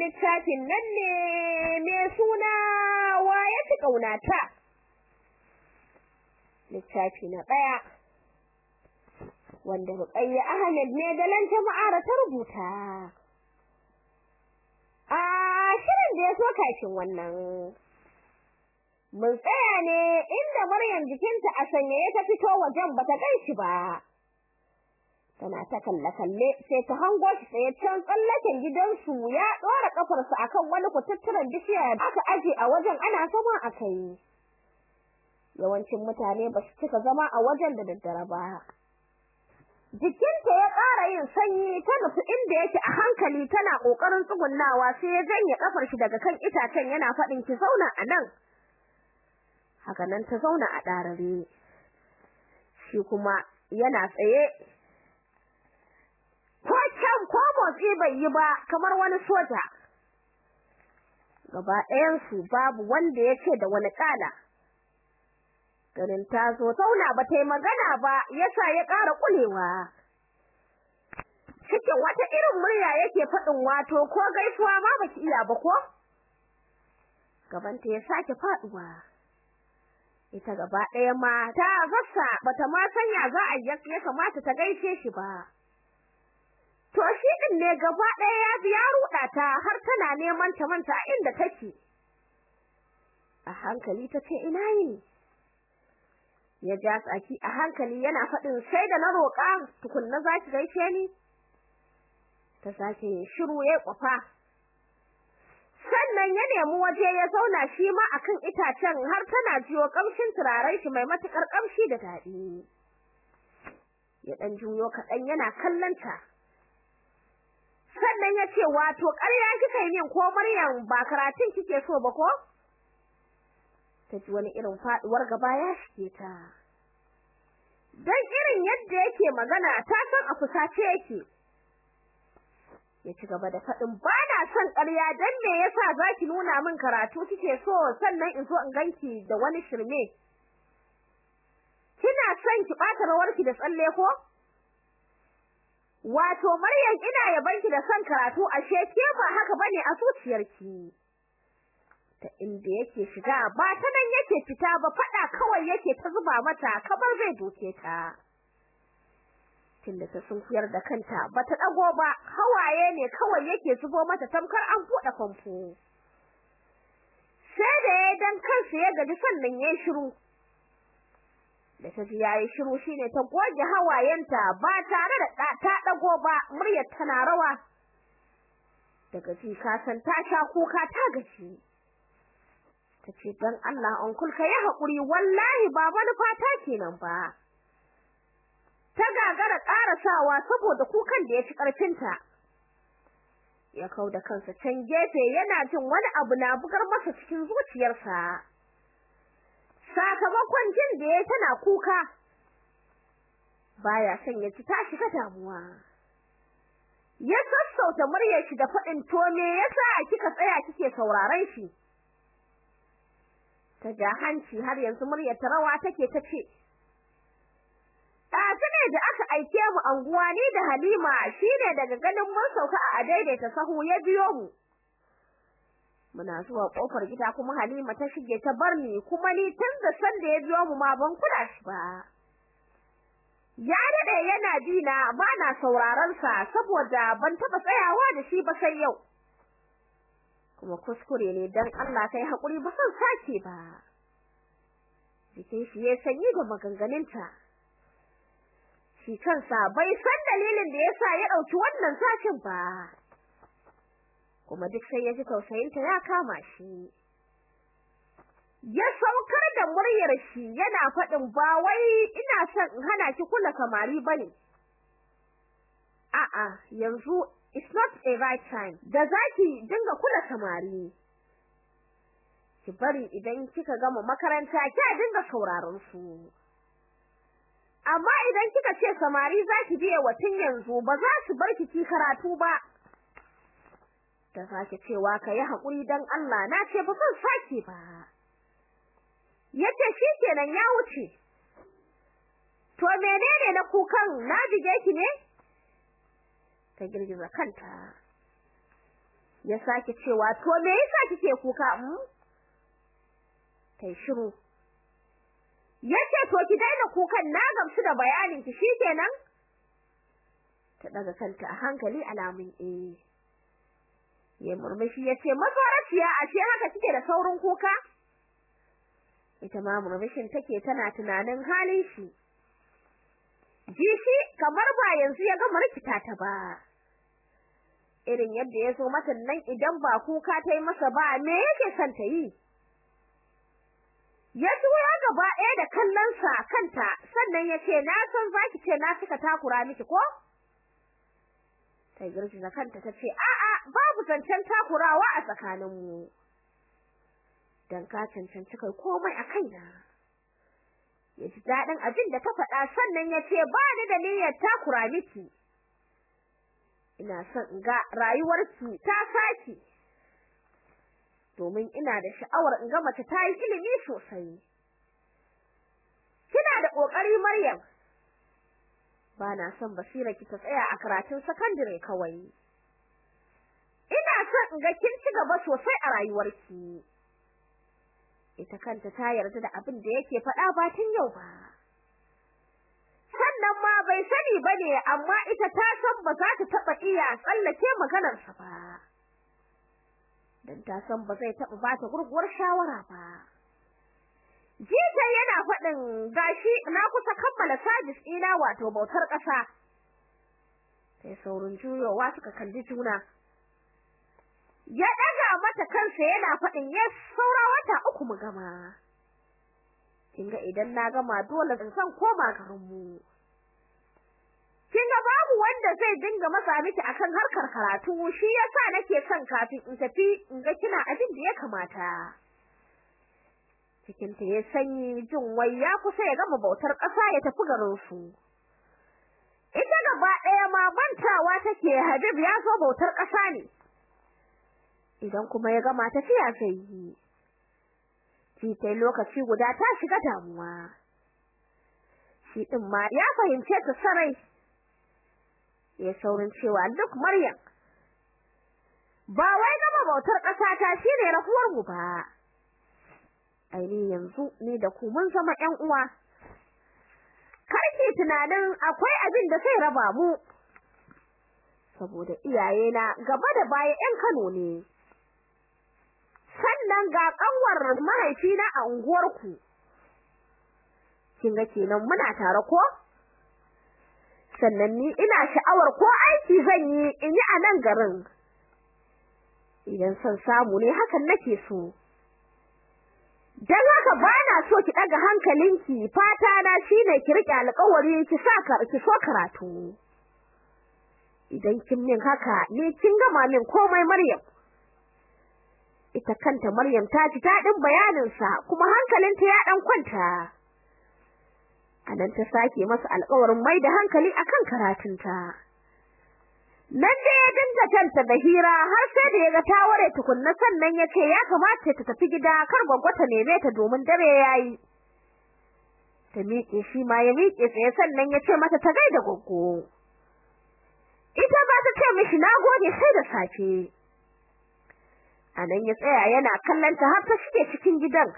littafin nan ne mai suna wa ya fi ƙaunata? Littafi na ɗaya wanda Ruqayya Ahmed ne da lan jama'a ta rubuta. A shirin da ya so kashin wannan mun tsaya ne inda Maryam jikinta a sanyaye ta fito wajen bata kai shi ba. Tana ta kalle kalle sai ta hango shi tsaye can tsallaken gidansu ya dora kafarsa akan wani kututturen bishiya aka aje a wajen ana zama a kai. Yawancin mutane ba su cika zama a wajen da daddare ba. Jikinta ya ƙara yin sanyi ta nufi inda yake a hankali tana ƙoƙarin tsugunnawa sai ya janye kafar shi daga kan itacen yana faɗin ki zauna a nan. Haka nan ta zauna a ɗarare. Shi kuma yana tsaye ko can ko motsi bai yi ba kamar wani soja. Gaba ɗayansu babu wanda ya ce da wani ƙala. Ganin ta zo zauna ba ta yi magana ba yasa ya ƙara ƙulewa. Cikin wata irin murya yake faɗin wato ko gaisuwa ma baki iya ba ko? Gabanta ya sake faɗuwa. Ita gaba ɗaya ma ta zassa bata ma sanya za a ya kamata ta gaishe shi ba. To shi din ne gaba ɗaya ya biya ruɗa ta har tana neman ta manta inda take. A hankali ta ce ina yini? Ya ja tsaki a hankali yana faɗin sai da na roƙa tukunna za ki gaishe ni? Ta sake shiru ya kwafa sannan ya nemi waje ya zauna shi ma akan itacen har tana jiyo kamshin turaren shi mai matuƙar kamshi da daɗi. Ya dan juyo kaɗan yana kallon ta. Sannan ya ce wato ƙarya kika yi min ko Maryam ba karatun kike so ba ko? Ta ji wani irin faduwar gaba ya shige ta. Dan irin yadda yake magana ta san a fusace yake. Ya ci gaba da faɗin ba na son ƙarya dan me yasa zaki nuna min karatu kike so? Sannan in zo in ganki da wani shirme. Kina son ki ɓata rawarki da tsalle ko? Wato Maryam ina yabanki da son karatu ashe ke ba haka ba ne a zuciyarki. Ta inda yake shiga ba ta nan yake fita ba faɗa kawai yake ta zuba mata kamar zai doke ta. Tunda ta sunkuyar da kanta bata dago ba hawaye ne kawai yake zubo mata tamkar an buɗe famfo. Sai da ya dan kansa ya gaji sannan yayi shiru. Da ta ji yayi shiru shine ta goge hawayenta ba tare da ta dago ba muryar tana rawa. Daga ji ka san ta sha kuka ta gaci tace dan Allah onkul ka yi haƙuri wallahi ba manufa ta kenan ba. Ta gagara ƙarasawa saboda kukan da ya ci ƙarfinta. Ya kau da kansa can gefe yana jin wani abu na bugar masa cikin zuciyarsa. Sakamakon jin da ya tana kuka. Baya son ya ci ta shiga damuwa. Ya sassauta muryar shi da faɗin to me yasa kika tsaya kike sauraron shi? Ta ja hanci har yanzu muryar ta rawa take ta ce ne da aka aike mu anguwa ni da Halima shine daga ganin mun sauka a daidaita sahu ya biyo mu. Muna zuwa ƙofar gida kuma Halima ta shige ta bar ni kuma ni tun da san da ya biyo mu ma ban kula shi ba. Ya daɗe yana dina ba na sauraron sa saboda ban taba tsayawa da shi ba sai yau. Kuma kuskure ne dan Allah kai haƙuri ba san sake ba. Jikin shi ya sanyi da maganganunta. Shi kansa bai san dalilin da yasa ya ɗauki wannan sakin ba. Kuma duk sai ya ji tausayinta ya kama shi. Ya saukar da muryar shi yana faɗin ba wai ina son in hana ki kula samari ba ne a'a yanzu it's not a right time da zaki dinga kula samari ki bari idan kika gama makaranta ki dinga sauraron su. Amma idan kika ce samari zaki biye watan yanzu ba za su bar ki karatu ba. Ta sake cewa kai haƙuri dan Allah. Na ce ba san sake ba. Yace shikenan ya wuce. To menene na kukan? Na bige ki ne? Ta girgiza kanta. Ya sake cewa to me yasa kike kuka? Um kai shiru. Yace to ki daina kukan. Na gamsu da bayanin ki shikenan ta daga kanta a hankali alamun eh. Ya murmushi ya ce masoraciya ashe haka kike da saurin kuka? Ita ma murmushin take tana tunanin halin shi. Jishi kamar ba yanzu ya ga rikita ta ba. Irin yadda ya zo mata nan idan ba kuka ta yi masa ba me yake son ta yi? Ya tura gaba ɗaya da kallon sa kanta sannan ya ce na san zaki ce na suka takura miki ko? Sai girgiza kanta ta ce a'a babu zancen takurawa a tsakaninmu. Dan ka cancanci kai komai a kaina. Ya ji daɗin abin da ta faɗa sannan ya ce ba ni da niyyar takura miki. Ina son in ga rayuwarki ta saki domin ina da sha'awar in ga mace ta yi ilimi sosai. Kina da ƙoƙari Maryam. Ba na son basira ki ta tsaya a karatun sakandare kawai. Son in ga kin ci gaba sosai a rayuwarki. Ita kanta ta yarda da abin da yake faɗa ba tun yau ba. Sannan ma bai sani ba ne amma ita ta san ba za ta taba iya tsallake maganarsa ba. Dan ta san ba zai taba ba ta gurguwar shawara ba. Jita yana faɗin gashi na kusa kammala sabis ina wato bautar ƙasa. Sai saurin juyowa suka kalli juna. Ya ɗaga mata kansa yana faɗin yes saura wata uku mu gama. Kinga idan na gama dole zan koma garin mu kinga babu wanda zai dinga masa miki akan harkar karatu shi yasa nake son kafin in tafi in ga kina abin da ya kamata. Cikin ta ya sanyi jin wai ya kusa ya gama bautar ƙasa ya tafi garin su ita gaba ɗaya ma mantawa take Habib ya zo bautar ƙasa ne. Idan kuma ya gama tafiya sai yi shi. Lokaci guda ta shiga damuwa. Shi din ma ya fahimce ta sarai. Ya saurin cewa duk Maryam ba wai gama bautar ƙasa ta shine rafuwar mu ba. Aini yanzu ni da ku mun zama ƴan uwa. Karki tunanin akwai abin da sai raba mu. Saboda iyayena gaba da baya ƴan Kano ne. Sannan ga kanwar mahaifina a unguwarku. Kin ga kenan muna tare ko? Sannan ni ina sha'awar ko aiki zan yi in yi a nan garin. Idan son samu ne hakan nake so. Dan haka bana so ki daga hankalinki. Fata na shine ki riƙe alƙawari ki sa ki so karatu. Idan kin min haka ni kin gama min komai Maryam. Ita kanta Maryam ta ji daɗin bayanin sa kuma hankalinta ya dan kwanta. Anan ta sake masa alƙawarin mai da hankali akan karatunta. Nan da ya dinga tanta da hira har sai da yaga ta ware tukunna sannan ya ce ya kamata ta tafi gida kar gwaggwata neme ta domin dare yayi ta miƙe shi ma ya miƙe tsaye sannan ya ce mata ta gaida goggo ita ba ta ce mishi nagode sai da safe. A nan ya tsaya yana kallon ta har ta shige cikin gidan.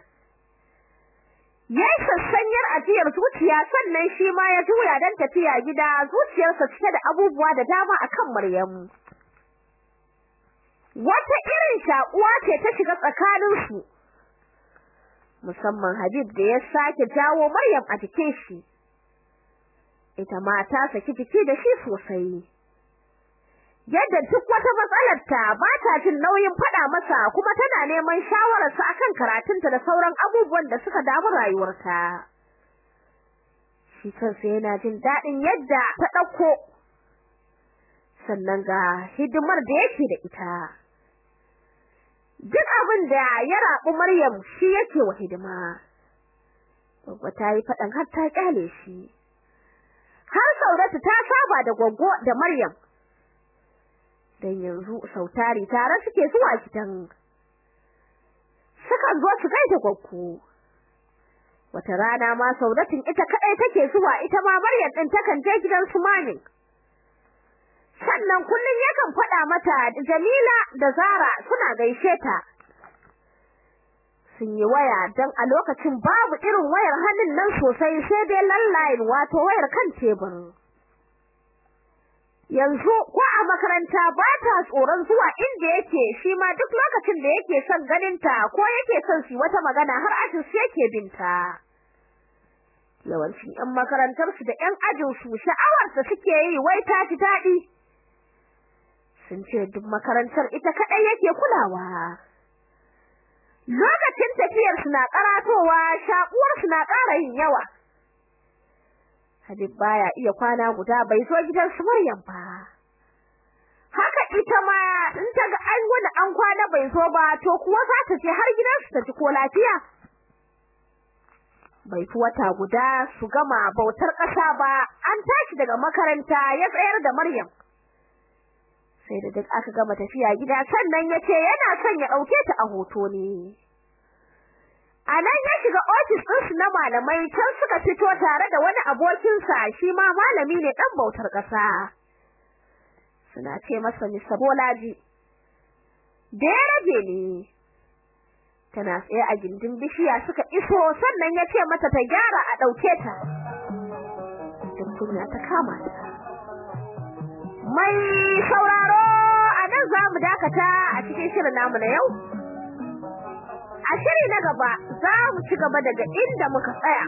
Yayi sassanyar ajiyar zuciya sannan shi ma ya juya dan tafiya gida zuciyarsa cike da abubuwa da dama akan Maryam wata irin shakuwa ce ta shiga tsakanin su musamman Habib da ya sake jawo Maryam a jikin shi. Ita ma ta saki jiki da shi sosai. Yadda duk wata matsalar ta ba ta jin nauyin faɗa masa kuma tana neman shawararsa akan karatunta da sauran abubuwan da suka damu rayuwarta. Shi kansa yana jin daɗin yadda ta ɗauko. Sannan ga hidimar da yake da ita. Duk abin da ya rabu Maryam shi yake wa hidima. Babba ta yi faɗan har ta ƙyale shi. Har Sauratu ta saba da gwaggo da Maryam. Dan yanzu sautari tare suke zuwa gidan sukan zo su gaida gwaggo wata rana ma Saudatin ita kadai take zuwa ita ma Maryam din takan je gidan su Mamin sannan kullun yakan faɗa mata Jamila da Zara suna gaishe ta sun yi waya dan a lokacin babu irin wayar hannun nan sosai sai dai landline wato wayar kan tebur yanzu ko a makaranta ba ta tsoron zuwa inda yake shi ma duk lokacin da yake son ganin ta ko yake son su wata magana har ajin su yake binta. Yawancin ƴan makarantar su da ƴan ajin su sha'awar su suke yi wai ta ji daɗi. Sun ce duk makarantar ita kadai yake kulawa. Lokacin tafiyar su na karatowa shakuwar su na ƙara yin yawa. Habib baya iya kwana guda bai zo gidan su Maryam ba. Haka ita ma in ta ga an wani an kwana bai zo ba to kuwa za ta je har gidan su ta ji ko lafiya. Bai fi wata guda su gama bautar ƙasa ba an tashi daga makaranta ya tsayar da Maryam. Sai da duk aka gama tafiya gida sannan ya ce yana son ya ɗauke ta a hoto ne. A nan ya shiga ofis ɗinsu na malamai can suka fito tare da wani abokinsa shi ma malami ne ɗan bautar ƙasa. Suna ce masa Mr. Bolaji. Da ya rage ne tana tsaye a gindin bishiya suka iso sannan ya ce mata ta gyara a ɗauke ta. Kunya ta kama ta mai sauraro a nan za mu dakata a cikin shirin namu na yau. A shiri na gaba za mu ci gaba daga inda muka tsaya.